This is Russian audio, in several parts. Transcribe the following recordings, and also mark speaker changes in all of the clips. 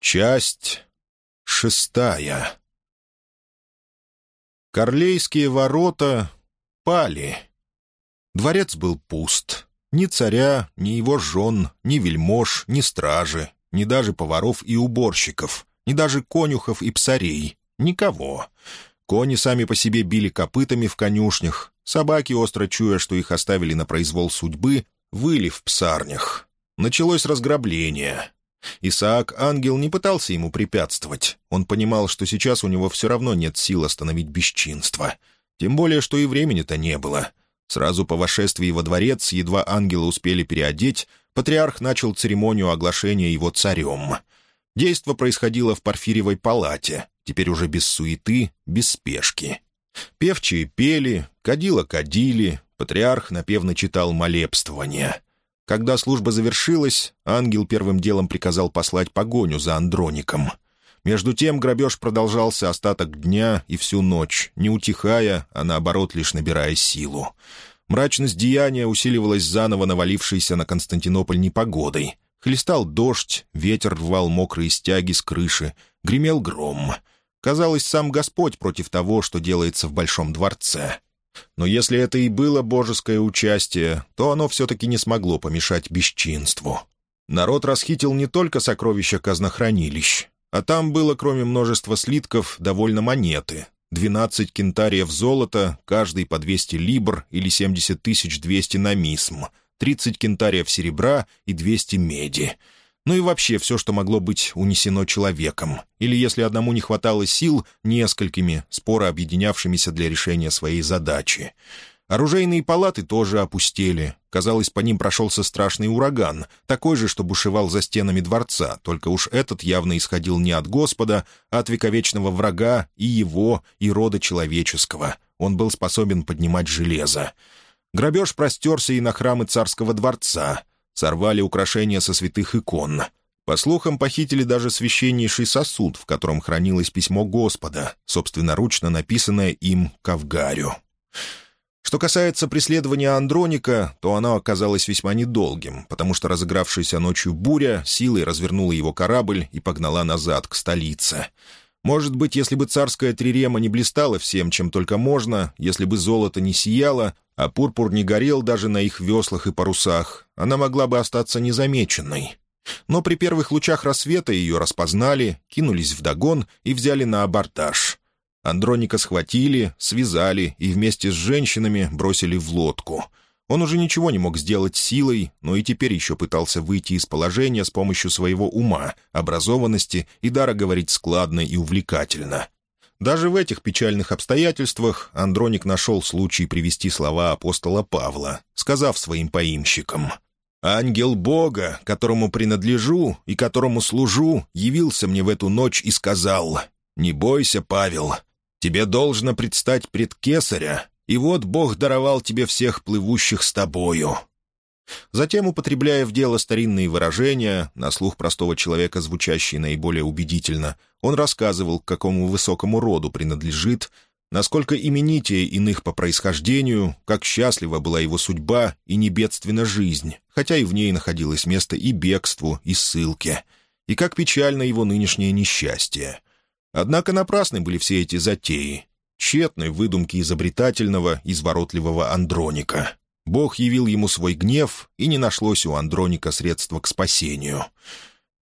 Speaker 1: Часть шестая. Корлейские ворота пали. Дворец был пуст. Ни царя, ни его жен, ни вельмож, ни стражи, ни даже поваров и уборщиков, ни даже конюхов и псарей. Никого. Кони сами по себе били копытами в конюшнях. Собаки, остро чуя, что их оставили на произвол судьбы, выли в псарнях. Началось разграбление. Исаак-ангел не пытался ему препятствовать. Он понимал, что сейчас у него все равно нет сил остановить бесчинство. Тем более, что и времени-то не было. Сразу по вошествии во дворец, едва ангела успели переодеть, патриарх начал церемонию оглашения его царем. Действо происходило в Порфиревой палате, теперь уже без суеты, без спешки. Певчие пели, кадила кадили, патриарх напевно читал молебствование — когда служба завершилась, ангел первым делом приказал послать погоню за Андроником. Между тем грабеж продолжался остаток дня и всю ночь, не утихая, а наоборот лишь набирая силу. Мрачность деяния усиливалась заново навалившейся на Константинополь непогодой. Хлестал дождь, ветер рвал мокрые стяги с крыши, гремел гром. Казалось, сам Господь против того, что делается в Большом дворце. Но если это и было божеское участие, то оно все-таки не смогло помешать бесчинству. Народ расхитил не только сокровища казнохранилищ, а там было, кроме множества слитков, довольно монеты. двенадцать кентариев золота, каждый по 200 либр или 70 200 на мисм, 30 кентариев серебра и 200 меди — ну и вообще все, что могло быть унесено человеком, или, если одному не хватало сил, несколькими, споро объединявшимися для решения своей задачи. Оружейные палаты тоже опустели. Казалось, по ним прошелся страшный ураган, такой же, что бушевал за стенами дворца, только уж этот явно исходил не от Господа, а от вековечного врага и его, и рода человеческого. Он был способен поднимать железо. Грабеж простерся и на храмы царского дворца. Сорвали украшения со святых икон. По слухам, похитили даже священнейший сосуд, в котором хранилось письмо Господа, собственноручно написанное им Кавгарю. Что касается преследования Андроника, то оно оказалось весьма недолгим, потому что разыгравшаяся ночью буря силой развернула его корабль и погнала назад, к столице. Может быть, если бы царская трирема не блистала всем, чем только можно, если бы золото не сияло, а пурпур не горел даже на их веслах и парусах, она могла бы остаться незамеченной. Но при первых лучах рассвета ее распознали, кинулись в догон и взяли на абордаж. Андроника схватили, связали и вместе с женщинами бросили в лодку. Он уже ничего не мог сделать силой, но и теперь еще пытался выйти из положения с помощью своего ума, образованности и дара говорить складно и увлекательно. Даже в этих печальных обстоятельствах Андроник нашел случай привести слова апостола Павла, сказав своим поимщикам «Ангел Бога, которому принадлежу и которому служу, явился мне в эту ночь и сказал, «Не бойся, Павел, тебе должно предстать пред Кесаря, и вот Бог даровал тебе всех плывущих с тобою». Затем, употребляя в дело старинные выражения, на слух простого человека звучащие наиболее убедительно, он рассказывал, к какому высокому роду принадлежит, насколько именитее иных по происхождению, как счастлива была его судьба и небедственна жизнь, хотя и в ней находилось место и бегству, и ссылке, и как печально его нынешнее несчастье. Однако напрасны были все эти затеи, тщетной выдумки изобретательного, изворотливого Андроника. Бог явил ему свой гнев, и не нашлось у Андроника средства к спасению.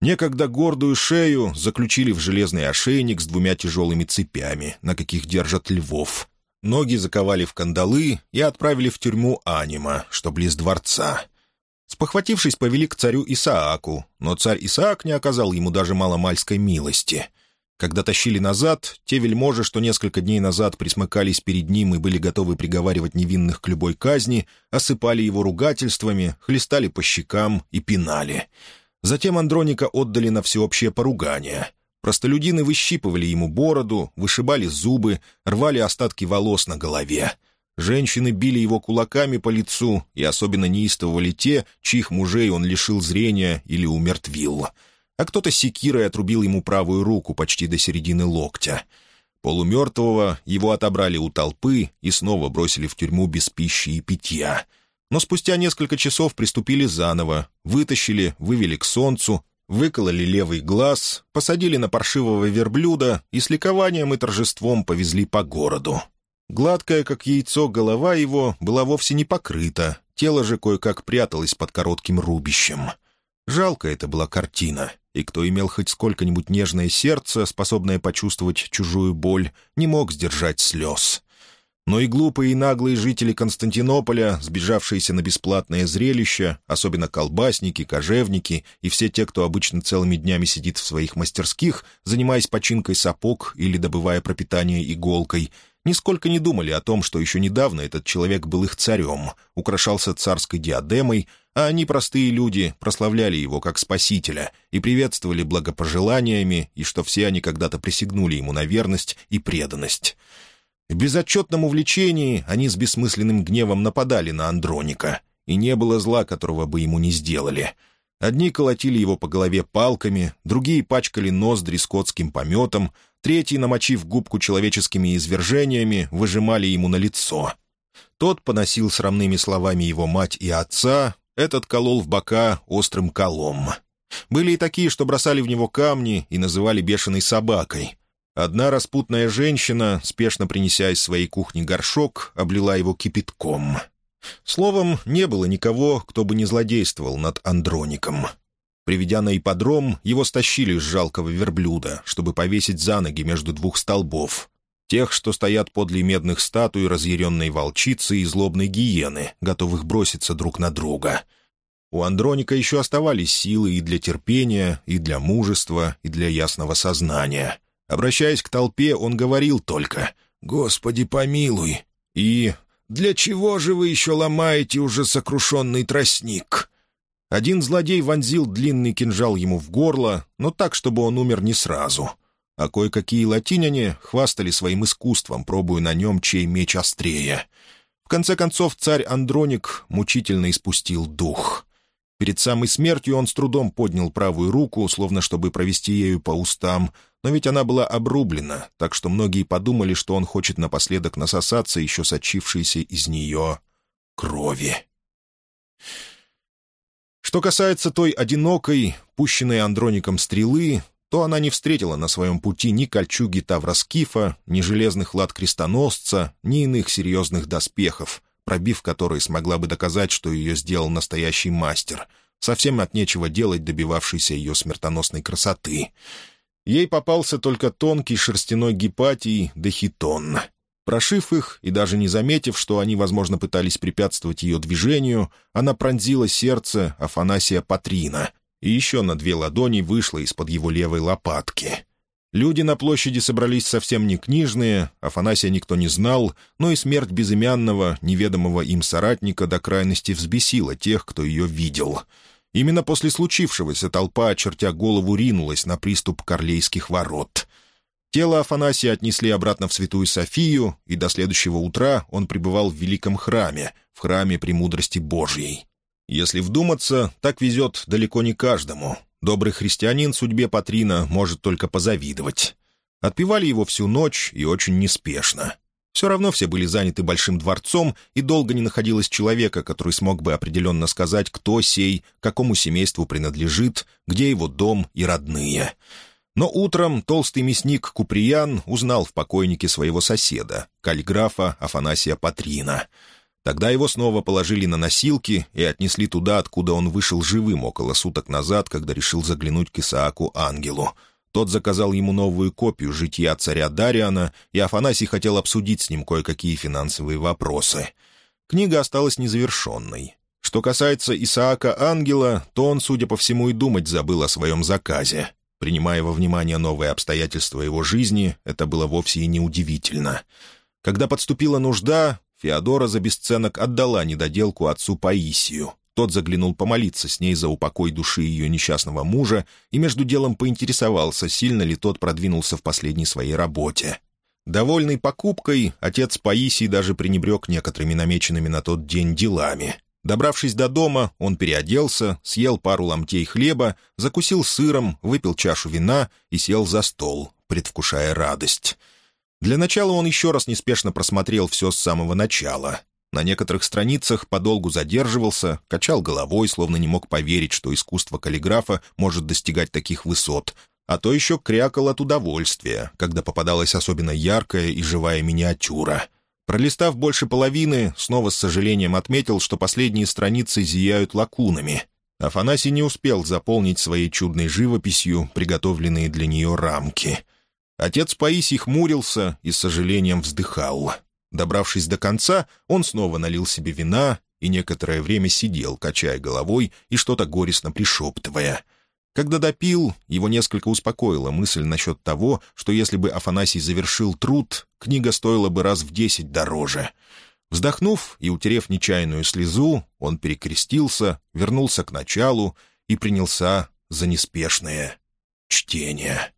Speaker 1: Некогда гордую шею заключили в железный ошейник с двумя тяжелыми цепями, на каких держат львов. Ноги заковали в кандалы и отправили в тюрьму Анима, что близ дворца. Спохватившись, повели к царю Исааку, но царь Исаак не оказал ему даже маломальской милости — когда тащили назад, те вельможи, что несколько дней назад присмыкались перед ним и были готовы приговаривать невинных к любой казни, осыпали его ругательствами, хлестали по щекам и пинали. Затем Андроника отдали на всеобщее поругание. Простолюдины выщипывали ему бороду, вышибали зубы, рвали остатки волос на голове. Женщины били его кулаками по лицу, и особенно неистовывали те, чьих мужей он лишил зрения или умертвил — а кто-то секирой отрубил ему правую руку почти до середины локтя. Полумертвого его отобрали у толпы и снова бросили в тюрьму без пищи и питья. Но спустя несколько часов приступили заново, вытащили, вывели к солнцу, Выкололи левый глаз, посадили на паршивого верблюда и с ликованием и торжеством повезли по городу. Гладкая, как яйцо, голова его была вовсе не покрыта, тело же кое-как пряталось под коротким рубищем. Жалко это была картина, и кто имел хоть сколько-нибудь нежное сердце, способное почувствовать чужую боль, не мог сдержать слез. Но и глупые и наглые жители Константинополя, сбежавшиеся на бесплатное зрелище, особенно колбасники, кожевники и все те, кто обычно целыми днями сидит в своих мастерских, занимаясь починкой сапог или добывая пропитание иголкой, нисколько не думали о том, что еще недавно этот человек был их царем, украшался царской диадемой, а они, простые люди, прославляли его как спасителя и приветствовали благопожеланиями, и что все они когда-то присягнули ему на верность и преданность. В безотчетном увлечении они с бессмысленным гневом нападали на Андроника, и не было зла, которого бы ему не сделали. Одни колотили его по голове палками, другие пачкали ноздри скотским пометом, третьи, намочив губку человеческими извержениями, выжимали ему на лицо. Тот поносил срамными словами его мать и отца, этот колол в бока острым колом. Были и такие, что бросали в него камни и называли бешеной собакой. Одна распутная женщина, спешно принеся из своей кухни горшок, облила его кипятком. Словом, не было никого, кто бы не злодействовал над Андроником. Приведя на ипподром, его стащили с жалкого верблюда, чтобы повесить за ноги между двух столбов. Тех, что стоят подле медных статуй разъяренной волчицы и злобной гиены, готовых броситься друг на друга. У Андроника еще оставались силы и для терпения, и для мужества, и для ясного сознания. Обращаясь к толпе, он говорил только «Господи, помилуй!» и «Для чего же вы еще ломаете уже сокрушенный тростник?» Один злодей вонзил длинный кинжал ему в горло, но так, чтобы он умер не сразу. А кое-какие латиняне хвастали своим искусством, пробуя на нем, чей меч острее. В конце концов, царь Андроник мучительно испустил дух. Перед самой смертью он с трудом поднял правую руку, словно чтобы провести ею по устам, но ведь она была обрублена, так что многие подумали, что он хочет напоследок насосаться еще сочившейся из нее крови. Что касается той одинокой, пущенной Андроником стрелы, то она не встретила на своем пути ни кольчуги Тавроскифа, ни железных лад крестоносца, ни иных серьезных доспехов, пробив которые смогла бы доказать, что ее сделал настоящий мастер, совсем от нечего делать добивавшийся ее смертоносной красоты. Ей попался только тонкий шерстяной гепатий Дехитон — Прошив их и даже не заметив, что они, возможно, пытались препятствовать ее движению, она пронзила сердце Афанасия Патрина и еще на две ладони вышла из-под его левой лопатки. Люди на площади собрались совсем не книжные, Афанасия никто не знал, но и смерть безымянного, неведомого им соратника до крайности взбесила тех, кто ее видел. Именно после случившегося толпа, очертя голову, ринулась на приступ Корлейских ворот — Тело Афанасия отнесли обратно в Святую Софию, и до следующего утра он пребывал в великом храме, в храме премудрости Божьей. Если вдуматься, так везет далеко не каждому. Добрый христианин судьбе Патрина может только позавидовать. Отпевали его всю ночь и очень неспешно. Все равно все были заняты большим дворцом, и долго не находилось человека, который смог бы определенно сказать, кто сей, какому семейству принадлежит, где его дом и родные — но утром толстый мясник Куприян узнал в покойнике своего соседа, кальграфа Афанасия Патрина. Тогда его снова положили на носилки и отнесли туда, откуда он вышел живым около суток назад, когда решил заглянуть к Исааку Ангелу. Тот заказал ему новую копию «Жития царя Дариана», и Афанасий хотел обсудить с ним кое-какие финансовые вопросы. Книга осталась незавершенной. Что касается Исаака Ангела, то он, судя по всему, и думать забыл о своем заказе. Принимая во внимание новые обстоятельства его жизни, это было вовсе и неудивительно. Когда подступила нужда, Феодора за бесценок отдала недоделку отцу Паисию. Тот заглянул помолиться с ней за упокой души ее несчастного мужа и между делом поинтересовался, сильно ли тот продвинулся в последней своей работе. Довольный покупкой, отец Паисий даже пренебрег некоторыми намеченными на тот день делами — Добравшись до дома, он переоделся, съел пару ломтей хлеба, закусил сыром, выпил чашу вина и сел за стол, предвкушая радость. Для начала он еще раз неспешно просмотрел все с самого начала. На некоторых страницах подолгу задерживался, качал головой, словно не мог поверить, что искусство каллиграфа может достигать таких высот, а то еще крякал от удовольствия, когда попадалась особенно яркая и живая миниатюра. Пролистав больше половины, снова с сожалением отметил, что последние страницы зияют лакунами. Афанасий не успел заполнить своей чудной живописью приготовленные для нее рамки. Отец Паисий хмурился и с сожалением вздыхал — Добравшись до конца, он снова налил себе вина и некоторое время сидел, качая головой и что-то горестно пришептывая. Когда допил, его несколько успокоила мысль насчет того, что если бы Афанасий завершил труд, книга стоила бы раз в десять дороже. Вздохнув и утерев нечаянную слезу, он перекрестился, вернулся к началу и принялся за неспешное чтение.